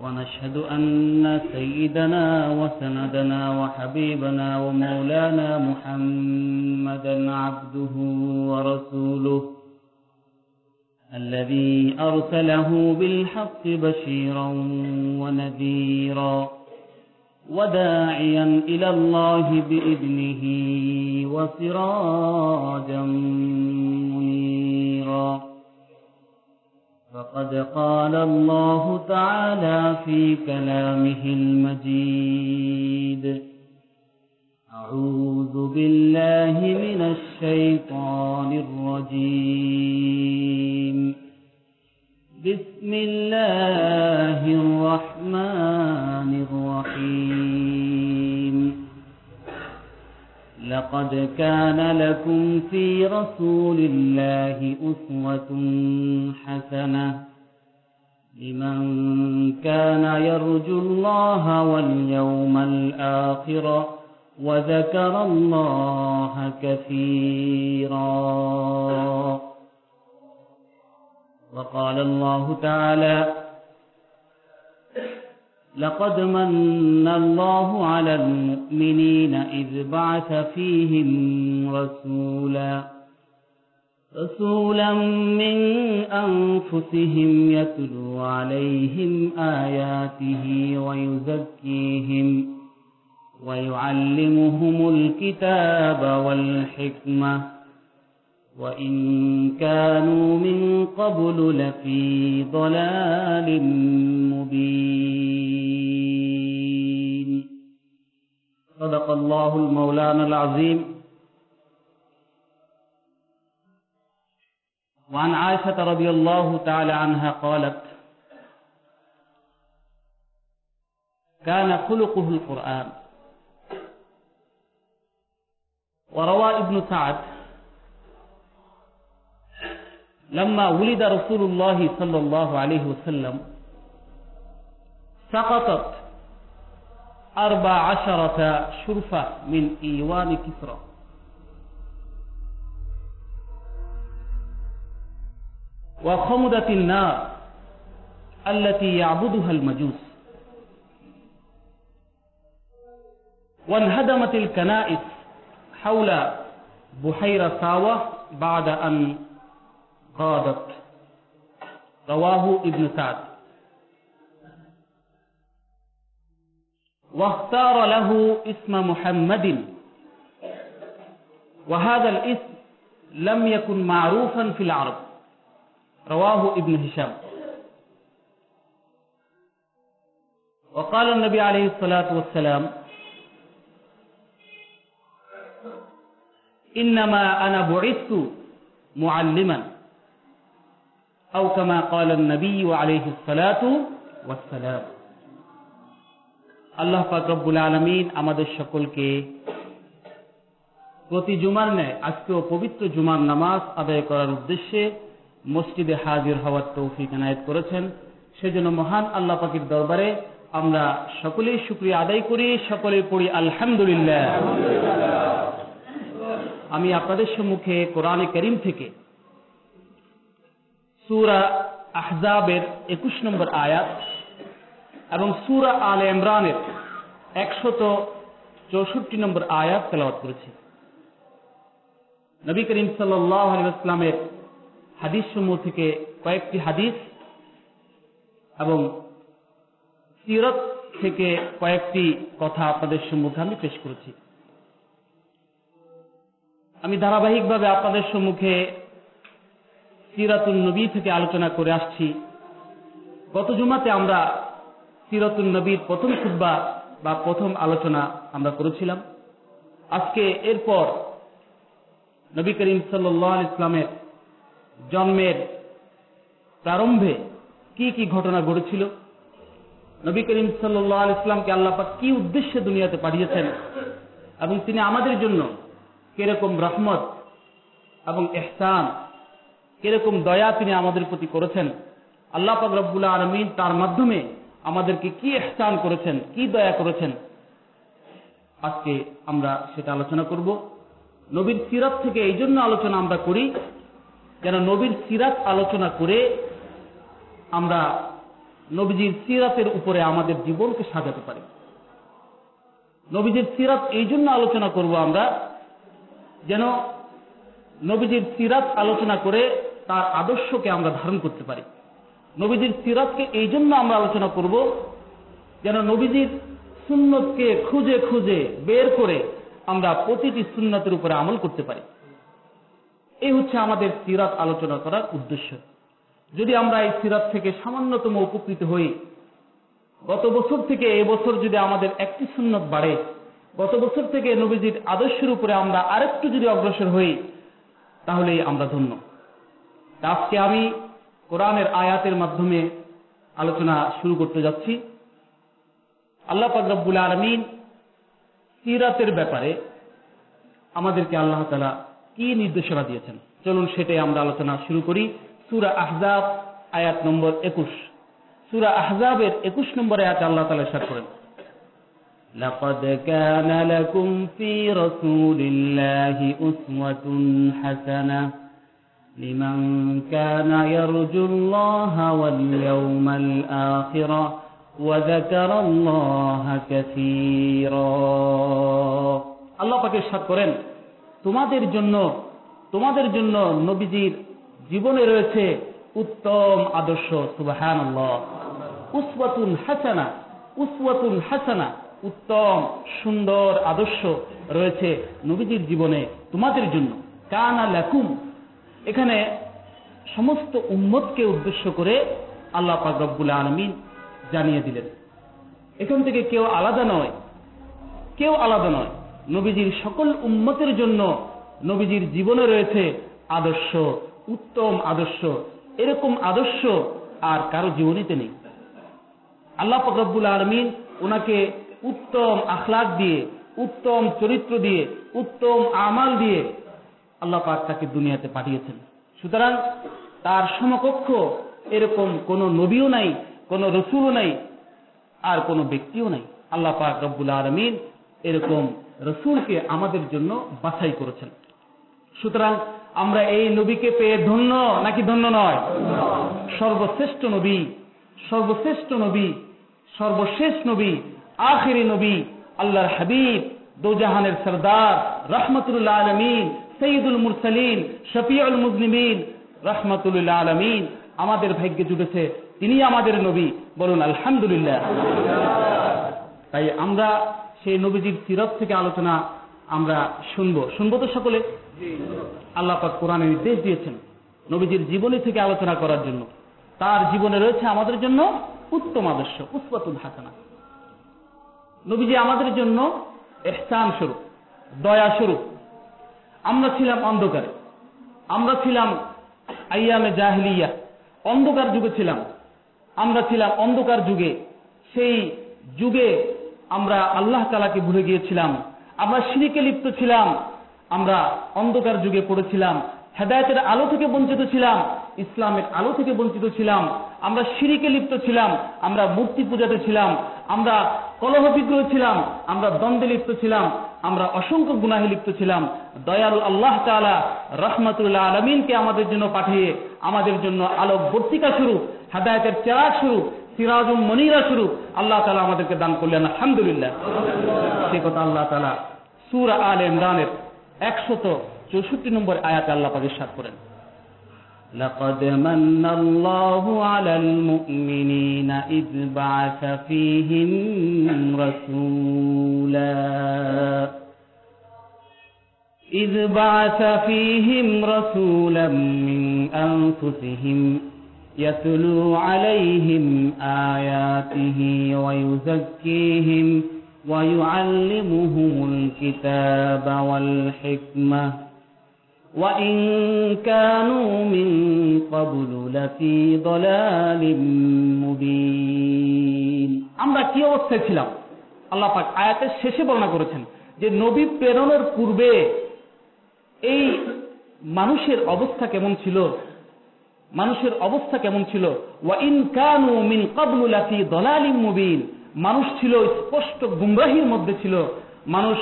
ونشهد أن سيدنا وسندنا وحبيبنا ومولانا محمدا عبده ورسوله الذي أرسله بالحق بشيرا ونذيرا وداعيا إلى الله بإذنه وسراجا منيرا فقد قال الله تعالى في كلامه المجيد. أعوذ بالله من الشيطان الرجيم. بسم الله الرحمن الرحيم. لقد كان لكم في رسول الله أسوة حسنة لمن كان يرجو الله واليوم الآخر وذكر الله كثيرا. وقال الله تعالى لقد من الله على المؤمنين إذ بعث فيهم رسولا رسولا من أنفسهم يتلو عليهم آياته ويزكيهم ويعلمهم الكتاب والحكمة وإن كانوا من قبل لفي ضلال مبين. صدق الله المولانا العظيم. وعن عائشة رضي الله تعالى عنها قالت كان خلقه القرآن. وروى ابن سعد لما ولد رسول الله صلى الله عليه وسلم سقطت أربع عشرة شرفة من إيوان كسرى. وخمدت النار التي يعبدها المجوس. وانهدمت الكنائس حول بحيرة ساوة بعد أن قادت رواه ابن سعد. واختار له اسم محمد. وهذا الاسم لم يكن معروفا في العرب. رواه ابن هشام. وقال النبي عليه الصلاة والسلام إنما أنا بعثت معلما أو كما قال النبي عليه الصلاة والسلام. আল্লাহ পাক রব্বুল আলমিন আমাদের সকলকে প্রতি জুমার নেয় আজকেও পবিত্র জুমার নামাজ আদায় করার উদ্দেশ্যে মসজিদে হাজির হওয়ার তৌফিক এনায়ত করেছেন। সেজন্য মহান আল্লাহ পাকির দরবারে আমরা সকলেই শুক্রিয়া আদায় করি, সকলে পড়ি আলহামদুলিল্লাহ। আমি আপনাদের সম্মুখে কোরআনে করিম থেকে সুরা আহজাবের একুশ নম্বর আয়াত এবং সুরা আল ইমরানের একশত চৌষট্টি নম্বর আয়াত তেলাওয়াত করেছি। নবী করিম সাল্লামের হাদিস সমূহ থেকে কয়েকটি হাদিস এবং সিরত থেকে কয়েকটি কথা আপনাদের সম্মুখে আমি পেশ করেছি। আমি ধারাবাহিকভাবে আপনাদের সম্মুখে সিরাতুল নবী থেকে আলোচনা করে আসছি। গত জুমাতে আমরা সিরতুল নবীর প্রথম খুদ্া বা প্রথম আলোচনা আমরা করেছিলাম। আজকে এরপর নবী করিম সাল্লাহ ইসলামের জন্মের প্রারম্ভে কি কি ঘটনা ঘটেছিল? নবী করিম সাল্লাহ ইসলামকে আল্লাপাক কি উদ্দেশ্যে দুনিয়াতে পাঠিয়েছেন এবং তিনি আমাদের জন্য কীরকম রহমত এবং এহসান কীরকম দয়া তিনি আমাদের প্রতি করেছেন, আল্লাহ পাক রব্বুল্লাহ আলমিন তার মাধ্যমে আমাদেরকে কি এহসান করেছেন, কি দয়া করেছেন? আজকে আমরা সেটা আলোচনা করব। নবীর সিরাত থেকে এই জন্য আলোচনা আমরা করি, যেন নবীর সিরাত আলোচনা করে আমরা নবীজির সিরাতের উপরে আমাদের জীবনকে সাজাতে পারি। নবীজির সিরাত এই জন্য আলোচনা করব আমরা, যেন নবীজির সিরাত আলোচনা করে তার আদর্শকে আমরা ধারণ করতে পারি। নবীজির সিরাতকে এই জন্য আমরা আলোচনা করব, যেন নবীজির সুন্নতকে খুঁজে খুঁজে বের করে আমরা প্রতিটি সুন্নতের উপরে আমল করতে পারি। এই হচ্ছে আমাদের সিরাত আলোচনা করার উদ্দেশ্য। যদি আমরা এই সিরাত থেকে সামান্যতম উপকৃত হই, গত বছর থেকে এবছর যদি আমাদের একটি সুন্নত বাড়ে, গত বছর থেকে নবীজির আদর্শের উপরে আমরা আরেকটু যদি অগ্রসর হই, তাহলেই আমরা ধন্য। আজকে আমি কোরআনের আয়াতের মাধ্যমে আলোচনা শুরু করতে যাচ্ছি আল্লাহ পাকরবুল আলমিন সিরাতের ব্যাপারে আমাদেরকে আল্লাহ তালা কি নির্দেশনা দিয়েছেন চলুন সেটাই আমরা আলোচনা শুরু করি সুরা আহজাব আয়াত নম্বর একুশ সুরা আহজাবের একুশ নম্বর আয়াত আল্লাহ তালা সার করেন لقد كان لكم في رسول الله أسوة حسنة لمن كان يرجو الله واليوم الآخر وذكر الله كثيرا আল্লাহ পাকে সাত করেন তোমাদের জন্য তোমাদের জন্য নবীজির জীবনে রয়েছে উত্তম আদর্শ সুবাহান উসওয়াতুন হাসানা উসওয়াতুন হাসানা উত্তম সুন্দর আদর্শ রয়েছে নবীজির জীবনে তোমাদের জন্য কানা লাকুম এখানে সমস্ত উম্মতকে উদ্দেশ্য করে আল্লাহ পাক রব্বুল আলমিন জানিয়ে দিলেন। এখান থেকে কেউ আলাদা নয়, কেউ আলাদা নয়। নবীজির সকল উম্মতের জন্য নবীজির জীবনে রয়েছে আদর্শ, উত্তম আদর্শ। এরকম আদর্শ আর কারও জীবনীতে নেই। আল্লাহ ফকরবুল আলমিন ওনাকে উত্তম আখলাক দিয়ে, উত্তম চরিত্র দিয়ে, উত্তম আমাল দিয়ে আল্লাহ পাক তাকে দুনিয়াতে পাঠিয়েছেন। সুতরাং তার সমকক্ষ এরকম কোন নবীও নাই, কোন রসুলও নাই, আর কোন ব্যক্তিও নাই। আল্লাহ পাক রব্বুল আলমিন এরকম রসুলকে আমাদের জন্য বাছাই করেছেন। সুতরাং আমরা এই নবীকে পেয়ে ধন্য, নাকি ধন্য নয়? সর্বশ্রেষ্ঠ নবী সর্বশ্রেষ্ঠ নবী, সর্বশেষ নবী, আখেরি নবী, আল্লাহর হাবিব, দোজাহানের সরদার, রহমতুল্লাহ আলমিন সঈদুল মুরসালিন, শফিউল মুজলিমিন রহমতুল্লাহ আলমিন। আমাদের ভাগ্যে জুটেছে তিনি আমাদের নবী। বলুন, আলহামদুলিল্লাহ। তাই আমরা সেই নবীজির সিরত থেকে আলোচনা আমরা শুনব। শুনব তো সকলে? আল্লাহ পাক কোরআনে নির্দেশ দিয়েছেন নবীজির জীবনী থেকে আলোচনা করার জন্য। তার জীবনে রয়েছে আমাদের জন্য উত্তম আদর্শ উৎপাতুল হাসানা। নবীজি আমাদের জন্য এহসান স্বরূপ, দয়া স্বরূপ আমরা ছিলাম অন্ধকারে। আমরা ছিলাম আইয়ামে জাহলিয়া। অন্ধকার যুগে ছিলাম। আমরা ছিলাম অন্ধকার যুগে। সেই যুগে আমরা আল্লাহ তালাকে ভুলে গিয়েছিলাম। আমরা সিঁড়িকে লিপ্ত ছিলাম। আমরা অন্ধকার যুগে পড়েছিলাম। হেদায়তের আলো থেকে বঞ্চিত ছিলাম। ইসলামের আলো থেকে বঞ্চিত ছিলাম। আমরা সিঁড়িকে লিপ্ত ছিলাম। আমরা মূর্তি পূজাতে ছিলাম। আমরা কলহ বিগ্রহ ছিলাম। আমরা দ্বন্দ্বে লিপ্ত ছিলাম। আমরা অসংখ্য গুনাহে লিপ্ত ছিলাম দয়ালু আল্লাহ তালা রহমতুল্লাহ আলমিনকে আমাদের জন্য পাঠিয়ে আমাদের জন্য আলোক বর্তিকা শুরু হেদায়তের চেরা শুরু সিরাজুম মনিরা শুরু আল্লাহ তালা আমাদেরকে দান করলেন আলহামদুলিল্লাহ সে কথা আল্লাহ তালা সুর আল ইমরানের একশত চৌষট্টি নম্বর আয়াতে আল্লাহ পাক ইরশাদ করেন لقد من الله على المؤمنين إذ بعث فيهم رسولا إذ بعث فيهم رسولا من أنفسهم يتلو عليهم آياته ويزكيهم ويعلمهم الكتاب والحكمة وإن كانوا من قبل لفي ضلال مبين আমরা কি অবস্থায় ছিলাম আল্লাহ পাক আয়াতের শেষে বর্ণনা করেছেন যে নবী প্রেরণের পূর্বে এই মানুষের অবস্থা কেমন ছিল? মানুষের অবস্থা কেমন ছিল? মুবিন। মানুষ ছিল স্পষ্ট গুমরাহির মধ্যে ছিল। মানুষ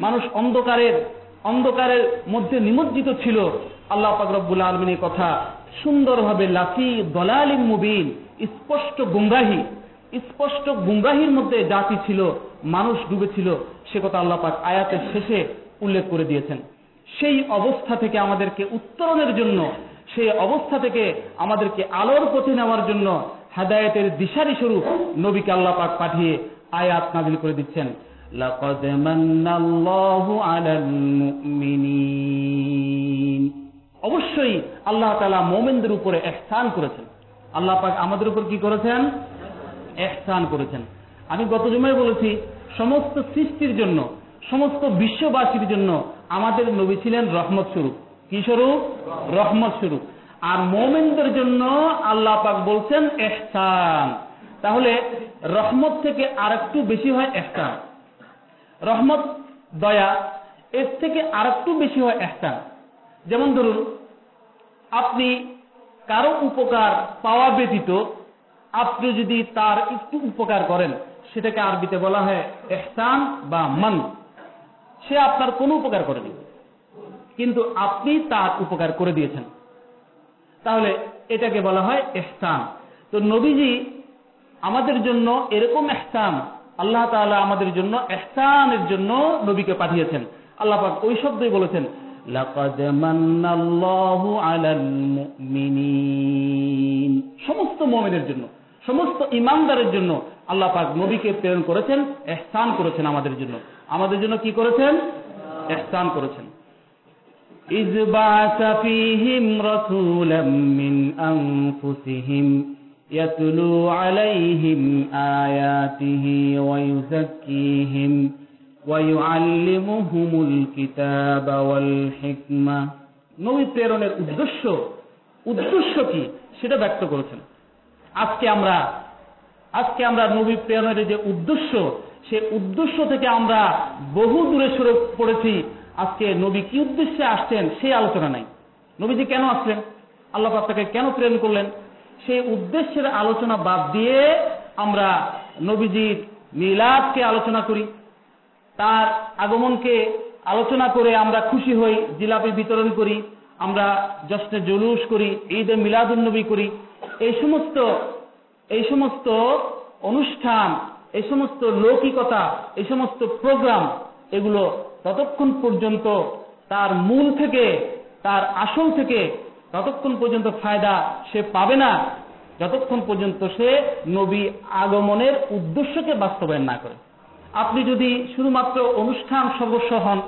মানুষ অন্ধকারের অন্ধকারের মধ্যে নিমজ্জিত ছিল। আল্লাহ পাক রব্বুল আলমিনের কথা সুন্দরভাবে লাফি দলালিম মুবিন, স্পষ্ট গুমরাহি, স্পষ্ট গুমরাহির মধ্যে জাতি ছিল, মানুষ ডুবেছিল সে কথা আল্লাহ পাক আয়াতের শেষে উল্লেখ করে দিয়েছেন। সেই অবস্থা থেকে আমাদেরকে উত্তরণের জন্য সেই অবস্থা থেকে আমাদেরকে আলোর পথে নেওয়ার জন্য হেদায়তের দিশারি স্বরূপ নবীকে আল্লাহ পাক পাঠিয়ে আয়াত নাজিল করে দিচ্ছেন لقد من الله على المؤمنين অবশ্যই আল্লাহ তালা মোমেনদের উপরে এহসান করেছেন আল্লাহ পাক আমাদের উপর কি করেছেন এহসান করেছেন আমি গত জমায় বলেছি সমস্ত সৃষ্টির জন্য সমস্ত বিশ্ববাসীর জন্য আমাদের নবী ছিলেন রহমত স্বরূপ। কি স্বরূপ? রহমত স্বরূপ। আর মোমেনদের জন্য আল্লাহ পাক বলছেন এহসান। তাহলে রহমত থেকে আর একটু বেশি হয় এহসান। রহমত, দয়া, এর থেকে আর একটু বেশি হয় এহসান। যেমন ধরুন, আপনি কারও উপকার পাওয়া ব্যতীত আপনি যদি তার একটু উপকার করেন, সেটাকে আরবিতে বলা হয় এহসান বা মান। সে আপনার কোনো উপকার করেনি। কিন্তু আপনি তার উপকার করে দিয়েছেন। তাহলে এটাকে বলা হয় এহসান। তো নবীজি আমাদের জন্য এরকম এহসান, আল্লাহ তাআলা আমাদের জন্য এহসানের জন্য নবীকে পাঠিয়েছেন। আল্লাহ পাক ওই শব্দই বলেছেন, লাকাদ মান্নাল্লাহু আলাল মুমিনিন। সমস্ত মুমিনের জন্য, সমস্ত ইমানদারের জন্য আল্লাহ পাক নবীকে প্রেরণ করেছেন এহসান করেছেন আমাদের জন্য আমাদের জন্য কি করেছেন এহসান করেছেন إذ بعث فيهم رسولا من أنفسهم يتلو عليهم آياته ويزكيهم ويعلمهم الكتاب والحكمة নবী প্রেরণের উদ্দেশ্য উদ্দেশ্য কি সেটা ব্যক্ত করেছেন আজকে আমরা আজকে আমরা নবী প্রেরণের যে উদ্দেশ্য সে উদ্দেশ্য থেকে আমরা বহু দূরে সরে পড়েছি। আজকে নবী কি উদ্দেশ্যে আসছেন সেই আলোচনা নাই। নবীজি কেন আসলেন? আল্লাহ তাকে কেন প্রেরণ করলেন? সেই উদ্দেশ্যের আলোচনা বাদ দিয়ে আমরা নবীজির মিলাদকে আলোচনা করি। তার আগমনকে আলোচনা করে আমরা খুশি হই, জিলাপি বিতরণ করি, আমরা জশ্নে জুলুস করি, ঈদে মিলাদুন্নবী করি। এই সমস্ত এই সমস্ত অনুষ্ঠান, এই সমস্ত লৌকিকতা, এই সমস্ত প্রোগ্রাম এগুলো ততক্ষণ পর্যন্ত তার মূল থেকে, তার আসল থেকে ততক্ষণ পর্যন্ত ফায়দা সে পাবে না। যতক্ষণ পর্যন্ত সে নবী আগমনের উদ্দেশ্যকে বাস্তবায়ন না করে। আপনি যদি শুধুমাত্র অনুষ্ঠান সদস্য হন,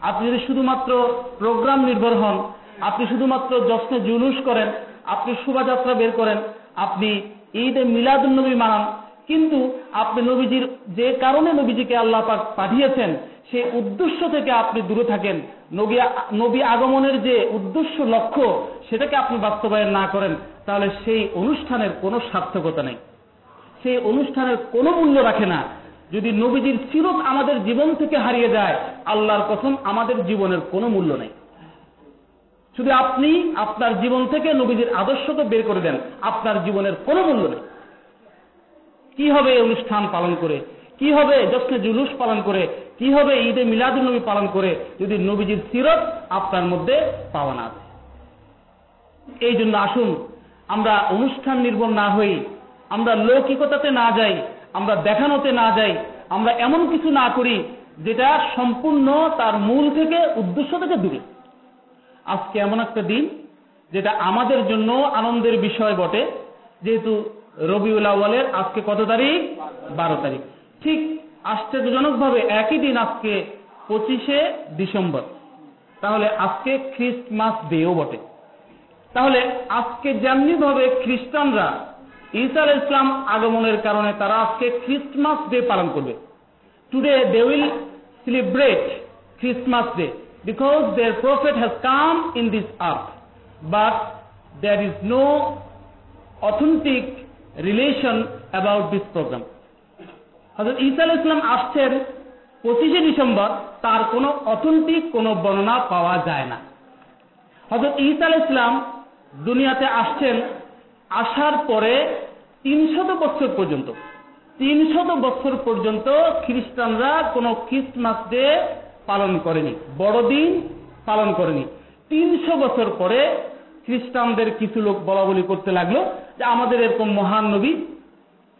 আপনি যদি শুধুমাত্র প্রোগ্রাম নির্ভর হন, আপনি শুধুমাত্র যশ্নে জুলুস করেন, আপনি শোভাযাত্রা বের করেন, আপনি ঈদে মিলাদুন্নবী মানান। কিন্তু আপনি নবীজির যে কারণে নবীজিকে আল্লাহ পাক পাঠিয়েছেন সেই উদ্দেশ্য থেকে আপনি দূরে থাকেন। নবী আগমনের যে উদ্দেশ্য লক্ষ্য, সেটাকে আপনি বাস্তবায়ন না করেন, তাহলে সেই অনুষ্ঠানের কোনো সার্থকতা নেই। সেই অনুষ্ঠানের কোনো মূল্য রাখে না। যদি নবীজির সিরত আমাদের জীবন থেকে হারিয়ে যায়, আল্লাহর কসম আমাদের জীবনের কোনো মূল্য নেই। শুধু আপনি আপনার জীবন থেকে নবীজির আদর্শকে বের করে দেন, আপনার জীবনের কোনো মূল্য নেই। কি হবে অনুষ্ঠান পালন করে? কি হবে যশ্নে জুলুস পালন করে? কি হবে ঈদে মিলাদুল নবী পালন করে যদি নবীজির সিরত আপনার মধ্যে পাওয়া না এই জন্য আসুন, আমরা অনুষ্ঠান নির্ভর না হই, আমরা লৌকিকতাতে না যাই, আমরা দেখানোতে না যাই, আমরা এমন কিছু না করি যেটা সম্পূর্ণ তার মূল থেকে, উদ্দেশ্য থেকে দূরে। আজকে এমন একটা দিন যেটা আমাদের জন্য আনন্দের বিষয় বটে। যেহেতু রবিউল আউ্বালের আজকে কত তারিখ? বারো তারিখ। ঠিক আশ্চর্যজনকভাবে একই দিন আজকে পঁচিশে ডিসেম্বর। তাহলে আজকে খ্রিস্টমাস ডেও বটে। তাহলে আজকে যেমনি ভাবে খ্রিস্টানরা ঈসা ইসলাম আগমনের কারণে তারা আজকে খ্রিস্টমাস ডে পালন করবে। Today they will celebrate Christmas day because their prophet has come in this earth but there is no authentic relation about this program হজরত ঈসা আল ইসলাম আসছেন পঁচিশে ডিসেম্বর, তার কোনো অথেন্টিক কোনো বর্ণনা পাওয়া যায় না। হজরত ঈসা আল ইসলাম দুনিয়াতে আসছেন আসার পরে তিনশত বছর পর্যন্ত। তিনশত বছর পর্যন্ত খ্রিস্টানরা কোনো ক্রিসমাস ডে পালন করেনি। বড়দিন পালন করেনি। তিনশো বছর পরে খ্রিস্টানদের কিছু লোক বলা বলি করতে লাগল যে আমাদের এরকম মহান নবী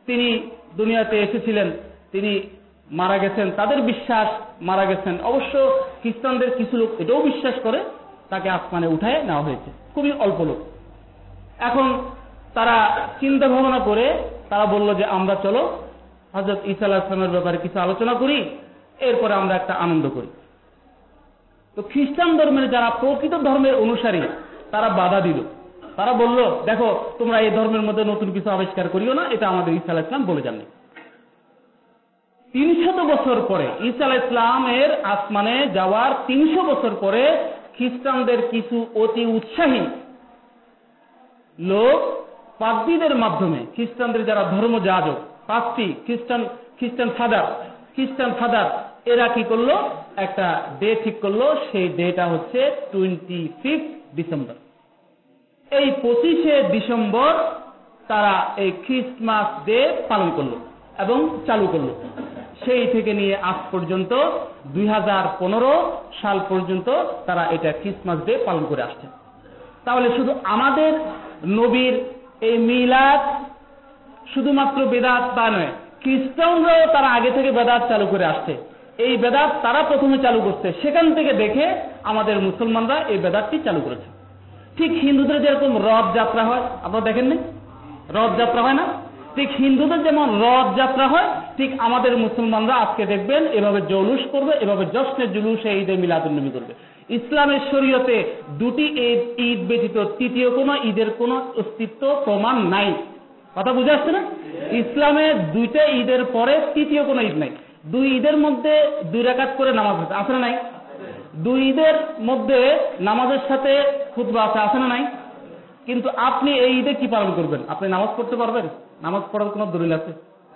তিনি দুনিয়াতে এসেছিলেন, তিনি মারা গেছেন, তাদের বিশ্বাস মারা গেছেন। অবশ্য খ্রিস্টানদের কিছু লোক এটাও বিশ্বাস করে, তাকে আসমানে উঠায় নেওয়া হয়েছে। খুবই অল্প লোক। এখন তারা চিন্তা ভাবনা করে তারা বলল যে আমরা চলো হজরত ইসা আলাহিসামের ব্যাপারে কিছু আলোচনা করি। এরপরে আমরা একটা আনন্দ করি। তো খ্রিস্টান ধর্মের যারা প্রকৃত ধর্মের অনুসারী, তারা বাধা দিল। তারা বলল, দেখো, তোমরা এই ধর্মের মধ্যে নতুন কিছু আবিষ্কার করিও না, এটা আমাদের আলাহ ইসলাম বলে যাননি। তিনশত বছর পরে আলাহ ইসলামের আসমানে যাওয়ার তিনশো বছর পরে খ্রিস্টানদের কিছু অতি উৎসাহী লোক পাদ্রীদের মাধ্যমে, খ্রিস্টানদের যারা ধর্ম যাজক পাঁচটি খ্রিস্টান খ্রিস্টান ফাদার খ্রিস্টান ফাদার এরা কি করল? একটা ডে ঠিক করল, সেই ডেটা হচ্ছে টোয়েন্টি ফিফথ ডিসেম্বর এই পঁচিশে ডিসেম্বর তারা এই খ্রিস্টমাস ডে পালন করল এবং চালু করল। সেই থেকে নিয়ে আজ পর্যন্ত, দুই হাজার পনেরো সাল পর্যন্ত তারা এটা খ্রিস্টমাস ডে পালন করে আসছে। তাহলে শুধু আমাদের নবীর এই মিলাদ শুধুমাত্র বেদাত তা নয়, খ্রিস্টানরাও তারা আগে থেকে বেদাত চালু করে আসছে। এই বেদাত তারা প্রথমে চালু করছে। সেখান থেকে দেখে আমাদের মুসলমানরা এই বেদাতটি চালু করেছে। ঠিক হিন্দুদের যেরকম রথ যাত্রা হয়, আপনারা দেখেননি? রথ যাত্রা হয় না? ঠিক হিন্দুদের যেমন রথ যাত্রা হয়, ঠিক আমাদের মুসলমানরা আজকে দেখবেন এভাবে জৌলুস করবে, এভাবে জশ্নে জুলুসে ঈদে মিলাদুন্নবী করবে। ইসলামের শরীয়তে দুটি ঈদ ঈদ ব্যতীত তৃতীয় কোনো ঈদের কোনো অস্তিত্ব, প্রমাণ নাই। কথা বুঝে আসছে না? ইসলামে দুইটা ঈদের পরে তৃতীয় কোনো ঈদ নাই। দুই ঈদের মধ্যে দুই রাকাত করে নামাজ আছে আছে না নাই? দুই ঈদের মধ্যে নামাজের সাথে খুতবা আছে আছে না নাই? কিন্তু আপনি এই ঈদে কি পালন করবেন? আপনি নামাজ পড়তে পারবেন? নামাজ পড়ার কোনো দলিল আছে?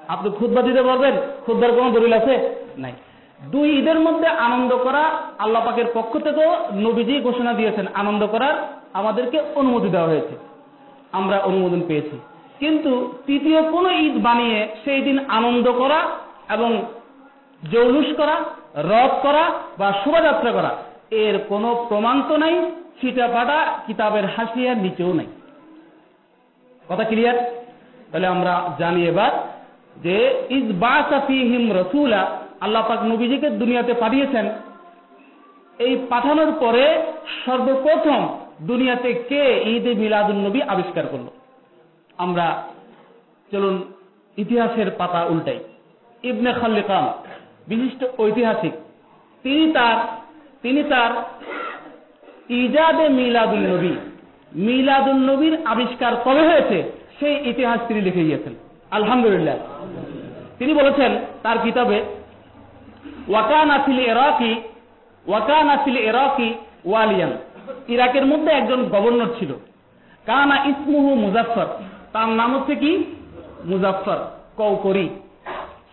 আপনি খুতবা দিতে পারবেন? খুতবার কোনো দলিল আছে? নাই। দুই ঈদের মধ্যে আনন্দ করা আল্লাহ পাকের পক্ষ থেকেও নবীজি ঘোষণা দিয়েছেন, আনন্দ করার আমাদেরকে অনুমতি দেওয়া হয়েছে। আমরা অনুমোদন পেয়েছি। কিন্তু তৃতীয় কোনো ঈদ বানিয়ে সেই দিন আনন্দ করা এবং জৌলুস করা রথ করা বা শোভাযাত্রা করা। এর কোনো প্রমাণ তো নাই ছিটাফাটা কিতাবের হাসিয়ার নিচেও নাই। কথা ক্লিয়ার তাহলে আমরা জানি এবার যে, ইজ বাসাফিহিম রসুলা আল্লাহ পাক নবীজিকে দুনিয়াতে পাঠিয়েছেন। এই পাঠানোর পরে সর্বপ্রথম দুনিয়াতে কে ঈদে মিলাদুল নবী আবিষ্কার করল? আমরা চলুন ইতিহাসের পাতা উল্টাই। ইবনে খাল্লিকান বিশিষ্ট ঐতিহাসিক। তিনি তার তিনি তার ইজাদে মিলাদুল নবী। মিলাদুল নবীর আবিষ্কার কবে হয়েছে? সেই ইতিহাস তিনি লিখে গিয়েছেন। আলহামদুলিল্লাহ। তিনি বলেছেন তার কিতাবে, ওয়াকান আসিল এরাকি ওয়াকান আসিল এরাকি ওয়ালিয়ান। ইরাকের মধ্যে একজন গভর্নর ছিল। কানা ইসমুহু মুজাফর তার নাম হচ্ছে কি? মুজাফর কৌকরি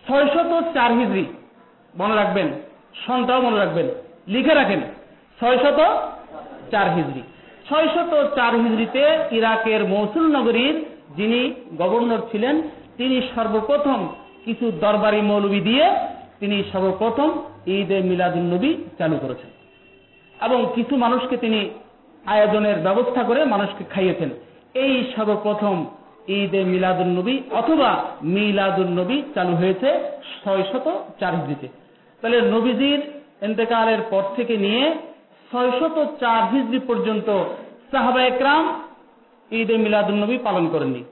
ছয়শত চার হিজড়ি মনে রাখবেন সনটাও মনে রাখবেন, লিখে রাখেন, ছয়শত চার হিজড়ি। ছয়শত চার হিজড়িতে ইরাকের মৌসুল নগরীর যিনি গভর্নর ছিলেন, তিনি সর্বপ্রথম কিছু দরবারি মৌলবি দিয়ে তিনি সর্বপ্রথম ঈদে মিলাদুন্নবী চালু করেছেন। এবং কিছু মানুষকে তিনি আয়োজনের ব্যবস্থা করে মানুষকে খাইয়েছেন। এই সর্বপ্রথম ঈদে মিলাদুন্নবী অথবা মিলাদুন্নবী চালু হয়েছে ছয় শত চার হিজড়িতে। তাহলে নবীজির এতেকালের পর থেকে নিয়ে ছয় শত চার হিজড়ি পর্যন্ত সাহাবা একরাম ঈদে মিলাদুন্নবী পালন করেননি।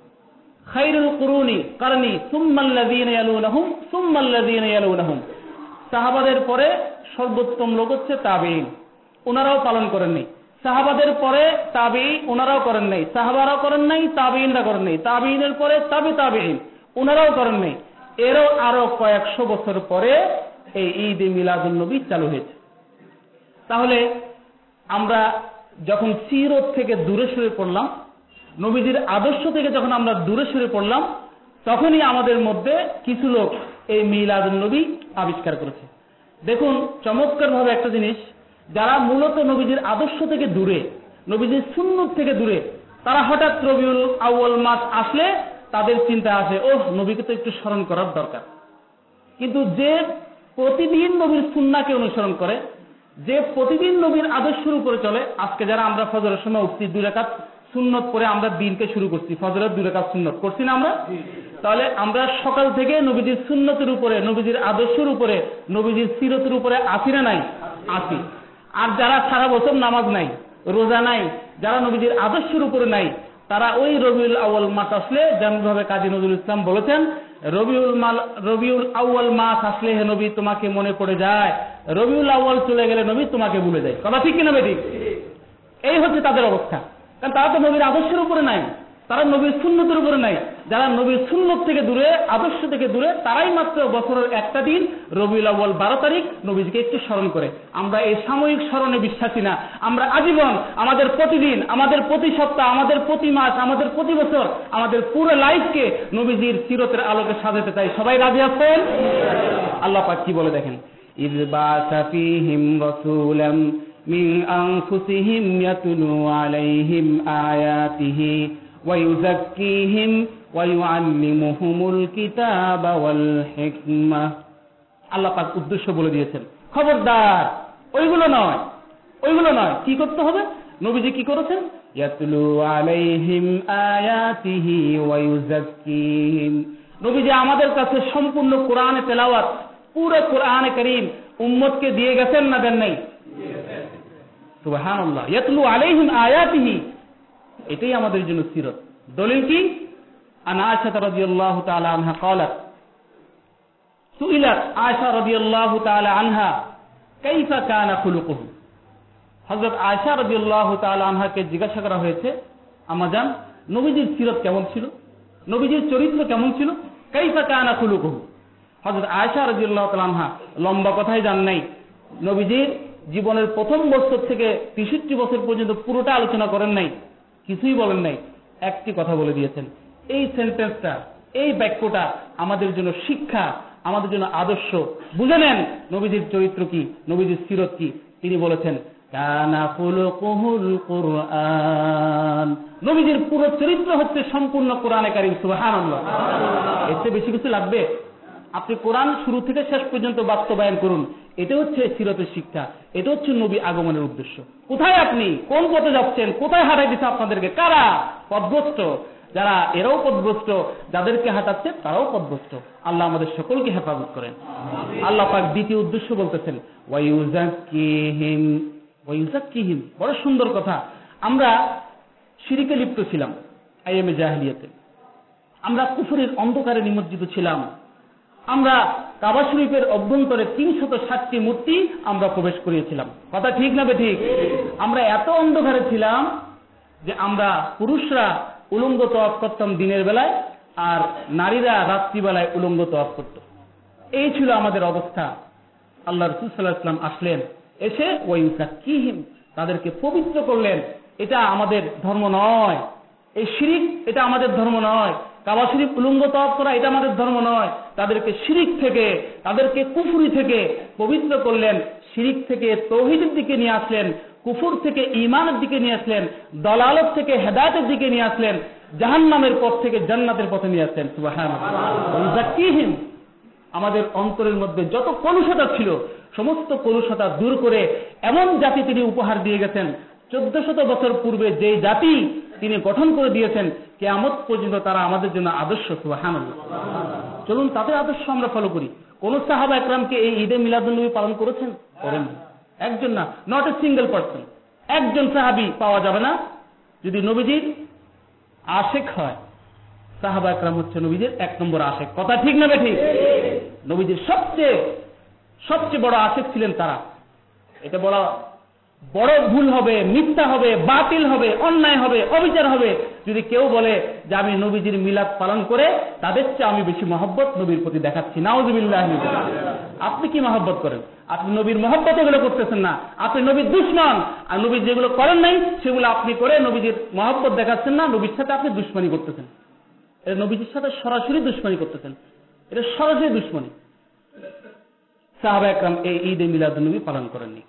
খাইরুল কুরুনি কারণী, সুম্মাল্লাযীনা ইয়ালুনাহুম সুম্মাল্লাযীনা ইয়ালুনাহুম। সাহাবাদের পরে সর্বোত্তম লোক হচ্ছে ওনারাও পালন করেননি। সাহাবাদের পরে তাবি ওনারাও করেন নাই। সাহাবারাও করেন নাই তাবিনরা করেন নাই। তাবিনের পরে তাবি তাবিন ওনারাও করেন নাই। এরও আরও কয়েকশো বছর পরে এই ঈদ মিলাদুল নবী চালু হয়েছে। তাহলে আমরা যখন সিরত থেকে দূরে সরে পড়লাম, নবীজির আদর্শ থেকে যখন আমরা দূরে সরে পড়লাম, তখনই আমাদের মধ্যে কিছু লোক এই মিলাদুল নবী আবিষ্কার করেছে। দেখুন চমৎকার ভাবে একটা জিনিস, যারা মূলত নবীজির আদর্শ থেকে দূরে, নবীজির সুন্নত থেকে দূরে, তারা হঠাৎ রবিউল আউ্ল মাস আসলে তাদের চিন্তা আসে ও নবীকে তো একটু স্মরণ করার দরকার। কিন্তু যে প্রতিদিন নবীর সুন্নাকে অনুসরণ করে যে প্রতিদিন নবীর আদর্শের উপরে চলে আজকে যারা আমরা ফজরের সময় উঠছি দুই রেখাত সুন্নত করে আমরা দিনকে শুরু করছি ফজরের দুই রেখাত সুন্নত। করছি না আমরা? তাহলে আমরা সকাল থেকে নবীজির সুন্নতের উপরে নবীজির আদর্শের উপরে নবীজির সিরতের উপরে আসি না নাই? আসি। আর যারা সারা বছর নামাজ নাই রোজা নাই যারা নবীজির আদর্শের উপরে নাই তারা ওই রবিউল আউ্ল মাস আসলে যেমনভাবে কাজী নজরুল ইসলাম বলেছেন রবিউল মাল রবিউল আউয়াল মাস আসলে হে নবী তোমাকে মনে পড়ে যায়। রবিউল আউয়াল চলে গেলে নবী তোমাকে ভুলে যায়। কথা ঠিক কিনা বেঠিক এই হচ্ছে তাদের অবস্থা। কারণ তারা তো নবীর আদর্শের উপরে নাই। তারা নবীর সুন্নতের উপরে নাই যারা নবীর সুন্নত থেকে দূরে আদর্শ থেকে দূরে তারাই মাত্র বছরের একটা দিন রবিউল আউ্ল বারো তারিখ নবীজিকে একটু স্মরণ করে আমরা এই সাময়িক স্মরণে বিশ্বাসী না আমরা আজীবন আমাদের প্রতিদিন আমাদের প্রতি সপ্তাহ আমাদের প্রতি মাস আমাদের প্রতি বছর আমাদের পুরো লাইফকে নবীজির সিরতের আলোকে সাজাতে চাই সবাই রাজি আছেন আল্লাহ পাক কি বলে দেখেন إذ بعث فيهم رسولا من أنفسهم يتلو عليهم آياته ويزكيهم ويعلمهم الكتاب والحكمة আল্লাহ পাক উদ্দেশ্য বলে দিয়েছেন খবরদার ওইগুলো নয় ওইগুলো নয় কি করতে হবে নবীজি কি করেছেন يتلو عليهم آياته ويزكيهم নবীজি আমাদের কাছে সম্পূর্ণ কোরআনে তেলাওয়াত পুরো কোরআনে করিম উম্মতকে দিয়ে গেছেন না দেন নাই সুবহানাল্লাহ ইয়াতলু আলাইহিম আয়াতিহি এটাই আমাদের জন্য সিরত দলিল কি আন আয়েশা রাদিয়াল্লাহু তাআলা আনহা قالت সুইলাত আয়েশা রাদিয়াল্লাহু তাআলা আনহা কাইফা কানা খুলুকুহু হযরত আয়েশা রাদিয়াল্লাহু তাআলা আনহাকে জিজ্ঞাসা করা হয়েছে আমাজান নবীজির সিরত কেমন ছিল নবীজির চরিত্র কেমন ছিল কাইফা কানা খুলুকুহু হযরত আয়েশা রাদিয়াল্লাহু তাআলা আনহা লম্বা কথাই জান নাই নবীজির জীবনের প্রথম বছর থেকে তেষট্টি বছর পর্যন্ত পুরোটা আলোচনা করেন নাই কিছুই বলেন নাই, একটি কথা বলে দিয়েছেন। এই সেন্টেন্সটা এই বাক্যটা আমাদের জন্য শিক্ষা, আমাদের জন্য আদর্শ। বুঝে নেন নবীজির চরিত্র কি, নবীজির সিরত কি। তিনি বলেছেন নবীজির পুরো চরিত্র হচ্ছে সম্পূর্ণ কোরআনে কারিম, সুবহানাল্লাহ। এর চেয়ে বেশি কিছু লাগবে? আপনি কোরআন শুরু থেকে শেষ পর্যন্ত বাস্তবায়ন করুন। এটা হচ্ছে সিরতের শিক্ষা। এটা হচ্ছে নবী আগমনের উদ্দেশ্য। কোথায় আপনি? কোন পথে যাচ্ছেন? কোথায় হারাই দিচ্ছে আপনাদেরকে? কারা? পদগ্রস্ত যারা এরাও পদগ্রস্ত যাদেরকে হাঁটাচ্ছে তারাও পদগ্রস্ত আল্লাহ আমাদের সকলকে হেফাজত করেন। আল্লাহ পাক দ্বিতীয় উদ্দেশ্য বলতেছেন ওয়াইউজাকিহিম বড় সুন্দর কথা। আমরা সিরিকে লিপ্ত ছিলাম, আইএমএ জাহিলিয়াতে। আমরা কুফুরের অন্ধকারে নিমজ্জিত ছিলাম। আমরা কাবা শরীফের অভ্যন্তরে তিনশত ষাটটি মূর্তি আমরা প্রবেশ করিয়েছিলাম। কথা ঠিক না ঠিক আমরা এত অন্ধকারে ছিলাম যে আমরা পুরুষরা উলঙ্গ তওয়াফ করতাম দিনের বেলায় আর নারীরা রাত্রিবেলায় উলঙ্গ তওয়াফ করত। এই ছিল আমাদের অবস্থা। আল্লাহ রসুল সাল্লাহ ইসলাম আসলেন, এসে ওই কিহিম তাদেরকে পবিত্র করলেন। এটা আমাদের ধর্ম নয়। এই শিরিক, এটা আমাদের ধর্ম নয়। কাবা শরীফ উলঙ্গ তওয়াফ করা, এটা আমাদের ধর্ম নয়। তাদেরকে শিরিক থেকে, তাদেরকে কুফুরি থেকে পবিত্র করলেন, শিরিক থেকে তৌহিদের দিকে নিয়ে আসলেন, কুফুর থেকে ইমানের দিকে নিয়ে আসলেন, দলালত থেকে হেদায়তের দিকে নিয়ে আসলেন, জাহান্নামের পথ থেকে জান্নাতের পথে নিয়ে আসলেন সুবাহিম আমাদের অন্তরের মধ্যে যত কলুষতা ছিল, সমস্ত কলুষতা দূর করে এমন জাতি তিনি উপহার দিয়ে গেছেন। চোদ্দ শত বছর পূর্বে যে জাতি তিনি গঠন করে দিয়েছেন, কেয়ামত পর্যন্ত তারা আমাদের জন্য আদর্শ সুবাহান চলুন তাদের আদর্শ আমরা ফলো করি। কোন সাহাবা একরামকে এই ঈদে মিলাদুল্নবী পালন করেছেন? করেন একজন না নট এ সিঙ্গেল পার্সন একজন সাহাবি পাওয়া যাবে না। যদি নবীজির আশেক হয়, সাহাবা একরাম হচ্ছে নবীজির এক নম্বর আশেক। কথা ঠিক না ঠিক নবীজির সবচেয়ে সবচেয়ে বড় আশেক ছিলেন তারা। এটা বলা বড় ভুল হবে, মিথ্যা হবে, বাতিল হবে, অন্যায় হবে, অবিচার হবে। যদি কেউ বলে যে আমি নবীজির মিলাদ পালন করে, তাদের চেয়ে আমি বেশি মহব্বত নবীর প্রতি দেখাচ্ছি নাউজুবিল্লাহ আপনি কি মহব্বত করেন? আপনি নবীর মহব্বত এগুলো করতেছেন না। আপনি নবীর দুশ্মন। আর নবীর যেগুলো করেন নাই, সেগুলো আপনি করে নবীজির মহব্বত দেখাচ্ছেন না, নবীর সাথে আপনি দুশ্মনী করতেছেন। এটা নবীজির সাথে সরাসরি দুশ্মনী করতেছেন। এটা সরাসরি দুশ্মনী। সাহাবা একরাম এই ঈদে মিলাদ নবী পালন করেননি।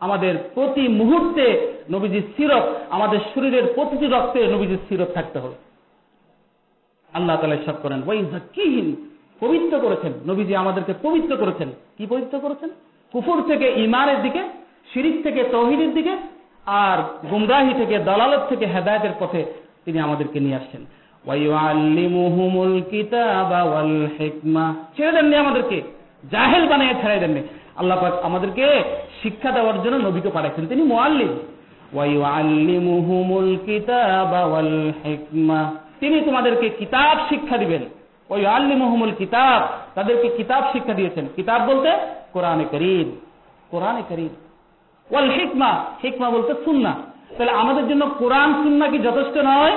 আমাদের প্রতি মুহূর্তে নবীজির সিরত আমাদের শরীরের প্রতিটি রক্তে নবীজির সিরত থাকতে হবে। আল্লাহ তালা সব করেন ওই ওয়াইজাকিহীন পবিত্র করেছেন। নবীজি আমাদেরকে পবিত্র করেছেন। কি পবিত্র করেছেন? কুফুর থেকে ইমানের দিকে, শিরিক থেকে তৌহিদের দিকে, আর গুমরাহি থেকে দালালত থেকে হেদায়তের পথে তিনি আমাদেরকে নিয়ে আসছেন। ছেড়ে দেননি আমাদেরকে। জাহেল বানিয়ে ছেড়ে দেননি। আল্লাহ পাক আমাদেরকে শিক্ষা দেওয়ার জন্য নবীকে পাঠাইছেন তিনি হিকমা। তিনি তোমাদেরকে কিতাব শিক্ষা দিবেন। ওই আল্লিমুহুমুল কিতাব। তাদেরকে কিতাব শিক্ষা দিয়েছেন। কিতাব বলতে কোরআনে করিম। কোরআনে করিম। ওয়াল হিকমা। হিকমা বলতে সুন্না তাহলে আমাদের জন্য কোরআন সুন্না কি যথেষ্ট নয়?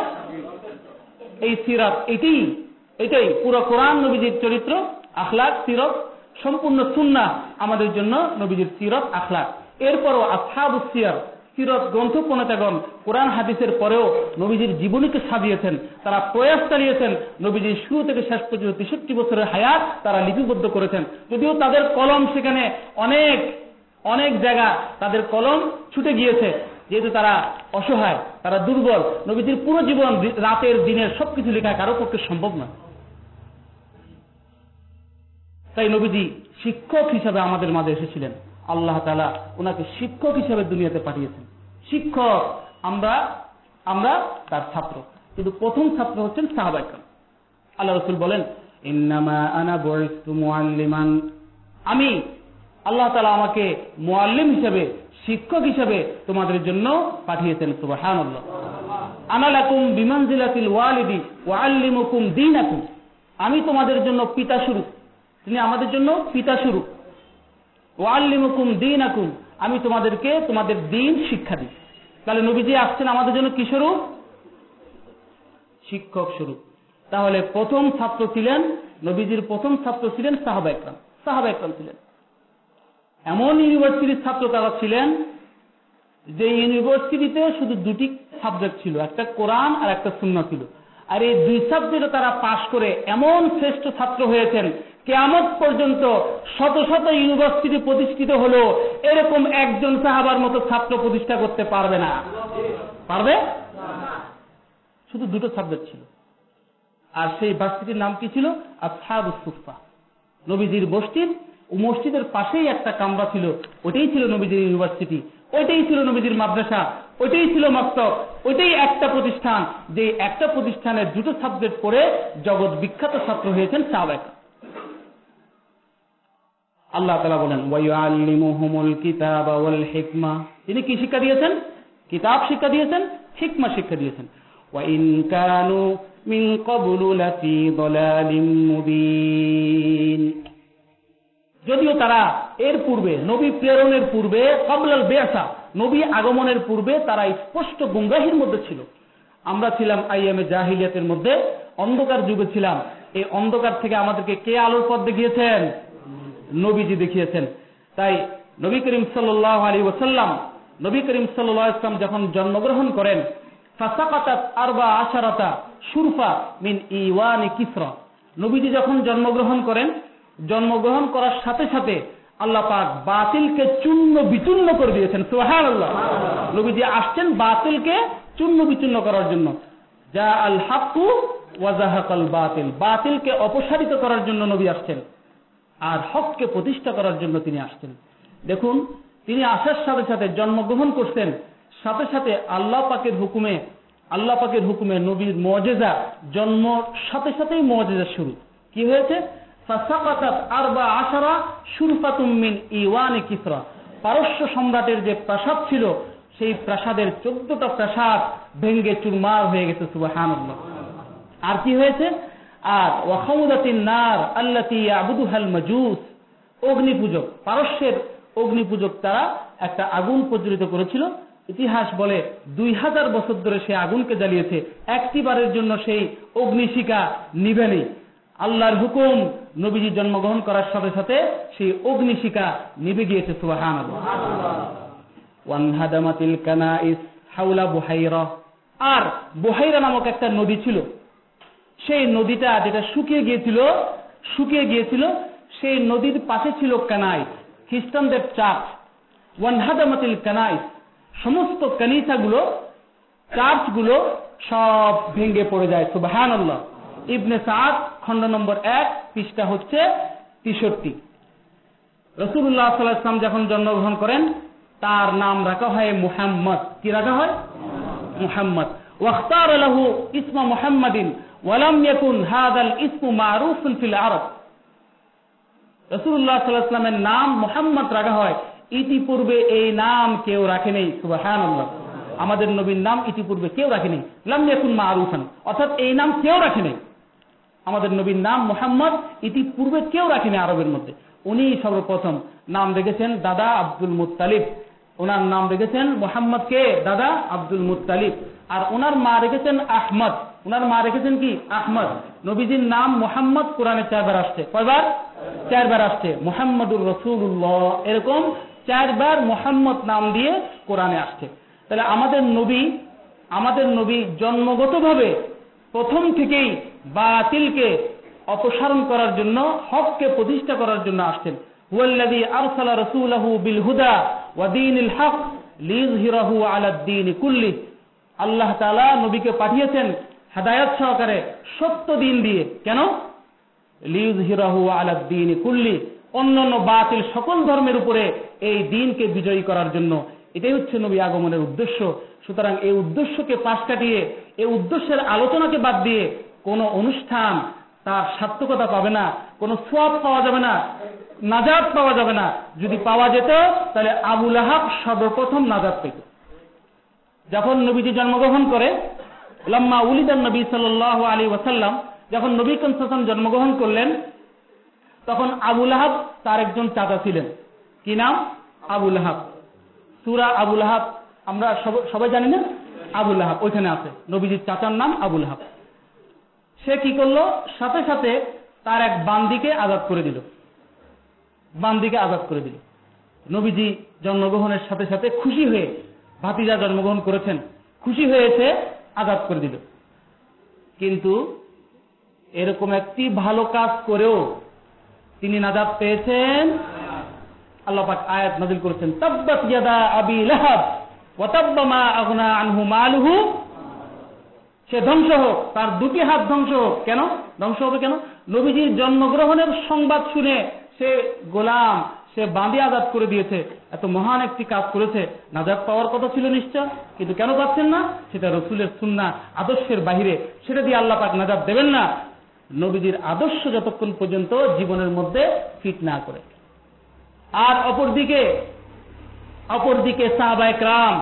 এই সিরাত এটি, এটাই। পুরো কোরআন নবীজির চরিত্র, আখলাক, সিরত সম্পূর্ণ সুন্না আমাদের জন্য নবীজির সিরত আখলাক। এরপরও আসহাব সিয়ার, সিরত গ্রন্থ প্রণেতাগণ কোরআন হাদিসের পরেও নবীজির জীবনীকে সাজিয়েছেন, তারা প্রয়াস চালিয়েছেন, নবীজির শুরু থেকে শেষ পর্যন্ত তেষট্টি বছরের হায়াত তারা লিপিবদ্ধ করেছেন। যদিও তাদের কলম সেখানে অনেক অনেক জায়গা তাদের কলম ছুটে গিয়েছে, যেহেতু তারা অসহায়, তারা দুর্বল, নবীজির পুরো জীবন রাতের দিনের সবকিছু লেখা কারও পক্ষে সম্ভব নয়। তাই নবীজি শিক্ষক হিসাবে আমাদের মাঝে এসেছিলেন। আল্লাহ তালা ওনাকে শিক্ষক হিসাবে দুনিয়াতে পাঠিয়েছেন। শিক্ষক, আমরা আমরা তার ছাত্র। কিন্তু প্রথম ছাত্র হচ্ছেন সাহাবাইকাম আল্লাহ রসুল বলেন আমি, আল্লাহ তালা আমাকে মোয়াল্লিম হিসাবে, শিক্ষক হিসাবে তোমাদের জন্য পাঠিয়েছেন সুবাহান আনালাকুম বিমানজিলাতিল ওয়ালিদি ওয়াল্লিমুকুম দিনাকুম। আমি তোমাদের জন্য পিতা স্বরূপ তিনি আমাদের জন্য পিতা স্বরূপ ওয়াল্লিমুকুম দিনাকুম, আমি তোমাদেরকে তোমাদের দিন শিক্ষা দিই। তাহলে নবীজি আসছেন আমাদের জন্য কি স্বরূপ শিক্ষক স্বরূপ তাহলে প্রথম ছাত্র ছিলেন, নবীজির প্রথম ছাত্র ছিলেন সাহাবা একরাম। সাহাবা একরাম ছিলেন। এমন ইউনিভার্সিটির ছাত্র তারা ছিলেন যে ইউনিভার্সিটিতে শুধু দুটি সাবজেক্ট ছিল, একটা কোরআন আর একটা শূন্য ছিল। আর এই দুই সাবজেক্টে তারা পাশ করে এমন শ্রেষ্ঠ ছাত্র হয়েছেন কেয়ামত পর্যন্ত শত শত ইউনিভার্সিটি প্রতিষ্ঠিত হলো, এরকম একজন সাহাবার মতো ছাত্র প্রতিষ্ঠা করতে পারবে না। পারবে? শুধু দুটো সাবজেক্ট ছিল। আর সেই ভার্সিটির নাম কি ছিল? আসহাব সুফা নবীজির মসজিদ, ও মসজিদের পাশেই একটা কামরা ছিল। ওটাই ছিল নবীজির ইউনিভার্সিটি। ওইটাই ছিল নবীজির মাদ্রাসা। ওইটাই ছিল মক্তব। ওইটাই একটা প্রতিষ্ঠান। যে একটা প্রতিষ্ঠানের দুটো সাবজেক্ট পড়ে জগৎ বিখ্যাত ছাত্র হয়েছেন সাবেক। আল্লাহ তালা বলেন তিনি কি শিক্ষা দিয়েছেন? কিতাব শিক্ষা দিয়েছেন, হিকমা শিক্ষা দিয়েছেন। মিন যদিও তারা এর পূর্বে, নবী প্রেরণের পূর্বে, কবলাল বেয়াসা নবী আগমনের পূর্বে তারা স্পষ্ট গুমরাহির মধ্যে ছিল। আমরা ছিলাম আইএমএ জাহিলিয়াতের মধ্যে, অন্ধকার যুগে ছিলাম। এই অন্ধকার থেকে আমাদেরকে কে আলোর পথ দেখিয়েছেন? নবীজি দেখিয়েছেন। তাই নবী করিম সাল্লাহ আলী ওসাল্লাম নবী করিম সাল্লাহ ইসলাম যখন জন্মগ্রহণ করেন আরবা আশারাতা সুরফা মিন ইওয়ানি নবীজি যখন জন্মগ্রহণ করেন, জন্মগ্রহণ করার সাথে সাথে আল্লাহ পাক বাতিলকে করে দিয়েছেন। সোহান আল্লাহ নবীজি আসছেন বাতিলকে চূর্ণ বিচূর্ণ করার জন্য। যা আল হাক্কু ওয়াজাহাকাল বাতিল। বাতিলকে অপসারিত করার জন্য নবী আসছেন। আর হককে প্রতিষ্ঠা করার জন্য তিনি আসতেন দেখুন, তিনি আসার সাথে সাথে জন্মগ্রহণ করতেন সাথে সাথে আল্লাহ পাকের হুকুমে, আল্লাহ পাকের হুকুমে নবীর মজেজা জন্ম সাথে সাথেই মজেজা শুরু। কি হয়েছে? পারস্য সম্রাটের যে প্রাসাদ ছিল, সেই প্রাসাদের চোদ্দটা প্রাসাদ ভেঙ্গে চুরমার হয়ে গেছে সুবাহান আর কি হয়েছে? আর ওয়াখাউদাতিন নার আল্লাতি আবুদুহাল মাজুস অগ্নি পূজক পারস্যের অগ্নি পূজক তারা একটা আগুন প্রজ্বলিত করেছিল। ইতিহাস বলে দুই হাজার বছর ধরে সে আগুনকে জ্বালিয়েছে। একটি বারের জন্য সেই অগ্নিশিকা নিভেনি। আল্লাহর হুকুম নবীজি জন্মগ্রহণ করার সাথে সাথে সেই অগ্নিশিকা নিভে গিয়েছে সুবাহান হাউলা বুহাইরা। আর বুহাইরা নামক একটা নদী ছিল। সেই নদীটা যেটা শুকিয়ে গিয়েছিল শুকিয়ে গিয়েছিল, সেই নদীর পাশে ছিল কানাই খ্রিস্টানদের চার্চ, ওয়ানহাদামাতিল কানাইস সমস্ত কানিসাগুলো, চার্চগুলো সব ভেঙে পড়ে যায় সুবাহান আল্লাহ ইবনে সাদ, খণ্ড নম্বর এক, পৃষ্ঠা হচ্ছে তেষট্টি। রসুল্লাহ সাল্লাহ ইসলাম যখন জন্মগ্রহণ করেন, তার নাম রাখা হয় মুহাম্মদ। কি রাখা হয়? মুহাম্মদ। ওয়াখতার লাহু ইসমা মুহাম্মাদিন। ওয়ালাম ইয়াকুন হাদাল ইসমু মারুফুন ফিল আরব। রসুল্লাহ সাল্লাহ ইসলামের নাম মুহাম্মদ রাখা হয়। ইতিপূর্বে এই নাম কেউ রাখে নেই, সুবহানাল্লাহ। আমাদের নবীর নাম ইতিপূর্বে কেউ রাখেনি লাম ইয়াকুন মারুফান, অর্থাৎ এই নাম কেউ রাখে নেই। আমাদের নবীর নাম মোহাম্মদ ইতিপূর্বে কেউ রাখেনি আরবের মধ্যে। উনি সর্বপ্রথম নাম রেখেছেন দাদা আব্দুল মুতালিব ওনার নাম রেখেছেন মোহাম্মদ কে দাদা আব্দুল মুতালিব আর ওনার মা রেখেছেন আহমদ। ওনার মা রেখেছেন কি? আহমদ। নবীজির নাম মোহাম্মদ কোরআনে চারবার আসছে। কয়বার? চারবার আসছে। মোহাম্মদুর রসুল্লাহ এরকম চারবার মোহাম্মদ নাম দিয়ে কোরআনে আসছে। তাহলে আমাদের নবী আমাদের নবী জন্মগতভাবে প্রথম থেকেই বাতিলকে অপসারণ করার জন্য, হককে প্রতিষ্ঠা করার জন্য আসছেন। হুয়াল্লাযী আরসালা রাসূলাহু বিল হুদা ওয়া দীনিল হক লিইযহিরাহু আলা দ্বীন কুল্লি। আল্লাহ তাআলা নবীকে পাঠিয়েছেন হেদায়েত সহকারে সত্য দিন দিয়ে। কেন? লিইযহিরাহু আলা দ্বীন কুল্লি। অন্যান্য বাতিল সকল ধর্মের উপরে এই দিনকে বিজয়ী করার জন্য। এটাই হচ্ছে নবী আগমনের উদ্দেশ্য। সুতরাং এই উদ্দেশ্যকে পাশ কাটিয়ে, এই উদ্দেশ্যের আলোচনাকে বাদ দিয়ে কোনো অনুষ্ঠান তার সার্থকতা পাবে না, কোনো সোয়াব পাওয়া যাবে না নাজাদ পাওয়া যাবে না। যদি পাওয়া যেত, তাহলে আবুল আহাব সর্বপ্রথম নাজাদ পেত। যখন নবীজি জন্মগ্রহণ করে লাম্মা উলিদান নবী সাল আলী ওয়াসাল্লাম যখন নবী কনসাম জন্মগ্রহণ করলেন, তখন আবুল আহাব তার একজন চাচা ছিলেন। কি নাম? আবুল আহাব সুরা আবুল আহাব আমরা সবাই জানি না? আবুল আহাব ওইখানে আছে। নবীজির চাচার নাম আবুল আহাব সে কি করল? সাথে সাথে তার এক বান্দিকে আজাদ করে দিল। বান্দিকে আজাদ করে দিল। নবীজি জন্মগ্রহণের সাথে সাথে খুশি হয়ে ভাতিজা জন্মগ্রহণ করেছেন। খুশি হয়েছে আজাদ করে দিল। কিন্তু এরকম একটি ভালো কাজ করেও তিনি নাজাদ পেয়েছেন। আল্লাহ আয়াত নাজিল করেছেন, তাব্বাত ইয়াদা আবি লাহাব, ওয়া মা আগনা আনহু মালুহু। সে ধ্বংস হোক, তার দুটি হাত ধ্বংস হোক, কেন? ধ্বংস হবে কেন? নবীজির জন্মগ্রহণের সংবাদ শুনে সে গোলাম সে বাঁধি আজাদ করে দিয়েছে, এত মহান একটি কাজ করেছে নাজাদ পাওয়ার কথা ছিল নিশ্চয়, কিন্তু কেন পাচ্ছেন না? সেটা রসুলের সুন্না আদর্শের বাহিরে, সেটা দিয়ে আল্লাহ পাক নাজাদ দেবেন না। নবীজির আদর্শ যতক্ষণ পর্যন্ত জীবনের মধ্যে ফিট না করে। আর অপরদিকে অপরদিকে সাহাবায় ক্রাম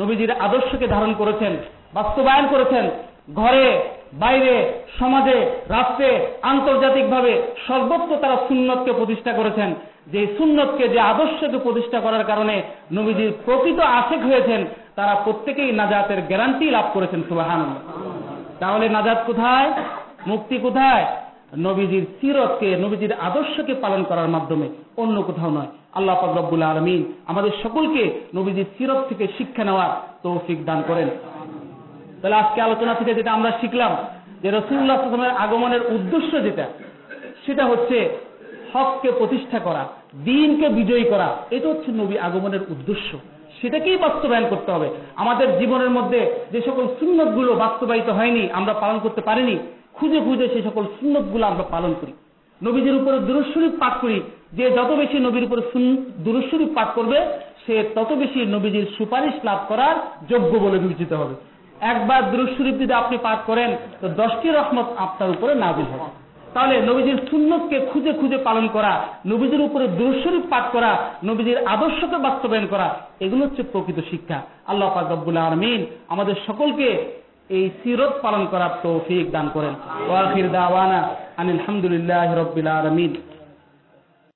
নবীজির আদর্শকে ধারণ করেছেন, বাস্তবায়ন করেছেন, ঘরে বাইরে, সমাজে, রাষ্ট্রে আন্তর্জাতিকভাবে সর্বত্র তারা সুন্নতকে প্রতিষ্ঠা করেছেন। যে সুন্নতকে, যে আদর্শকে প্রতিষ্ঠা করার কারণে নবীজির প্রকৃত আশেক হয়েছেন, তারা প্রত্যেকেই নাজাতের গ্যারান্টি লাভ করেছেন সুবাহান তাহলে নাজাত কোথায়? মুক্তি কোথায়? নবীজির সিরতকে, নবীজির আদর্শকে পালন করার মাধ্যমে, অন্য কোথাও নয়। আল্লাহ রব্বুল আলমিন আমাদের সকলকে নবীজির সিরত থেকে শিক্ষা নেওয়ার তৌফিক দান করেন। তাহলে আজকে আলোচনা থেকে যেটা আমরা শিখলাম যে রসুল্লাহ আসলামের আগমনের উদ্দেশ্য যেটা, সেটা হচ্ছে হককে প্রতিষ্ঠা করা, দিনকে বিজয়ী করা। এটা হচ্ছে নবী আগমনের উদ্দেশ্য। সেটাকেই বাস্তবায়ন করতে হবে। আমাদের জীবনের মধ্যে যে সকল সুন্নতগুলো বাস্তবায়িত হয়নি, আমরা পালন করতে পারিনি, খুঁজে খুঁজে সেই সকল সুন্নতগুলো আমরা পালন করি। নবীজির উপরে দুরুশরীফ পাঠ করি যে যত বেশি নবীর উপরে দুরুশরীফ পাঠ করবে, সে তত বেশি নবীজির সুপারিশ লাভ করার যোগ্য বলে বিবেচিত হবে। একবার দুরুশরীফ যদি আপনি পাঠ করেন, তো দশটি রহমত আপনার উপরে নাজিল হবে। তাহলে নবীজির সুন্নতকে খুঁজে খুঁজে পালন করা, নবীজির উপরে দুরুশরীফ পাঠ করা, নবীজির আদর্শকে বাস্তবায়ন করা, এগুলো হচ্ছে প্রকৃত শিক্ষা। আল্লাহ পাক রব্বুল আলমিন আমাদের সকলকে এই সিরত পালন করার তৌফিক দান করেন। ওয়াখির দাওয়ানা আনিল হামদুলিল্লাহ রব্বিল আলমিন।